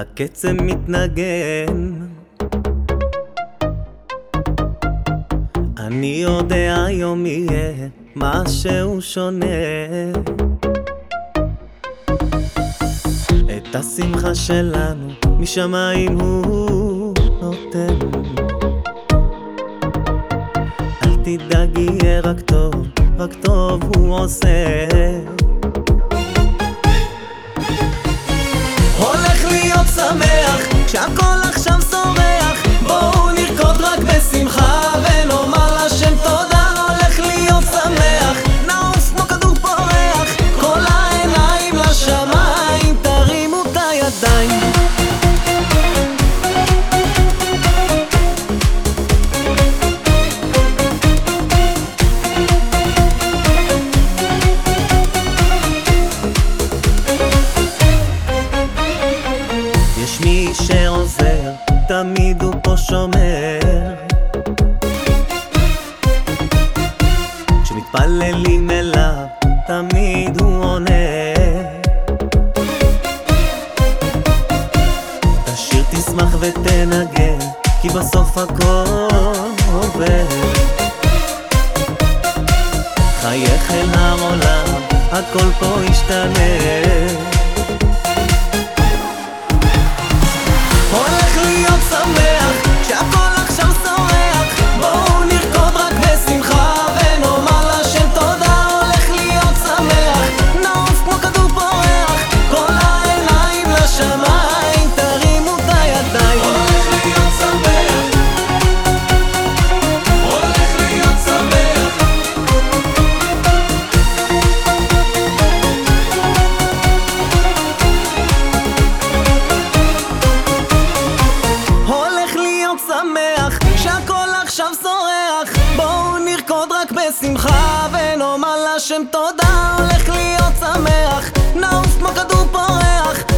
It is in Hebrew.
הקצב מתנגן. אני יודע היום יהיה משהו שונה. את השמחה שלנו משמיים הוא נותן. אל תדאג יהיה רק טוב, רק טוב הוא עושה תמיד הוא פה שומר. כשמתפללים אליו, תמיד הוא עונה. תשיר, תשמח ותנגן, כי בסוף הכל עובר. חייך אל העולם, הכל פה ישתנה עכשיו זורח. בואו נרקוד רק בשמחה ונאמר להשם תודה הולך להיות שמח. נעוף כמו כדור פורח.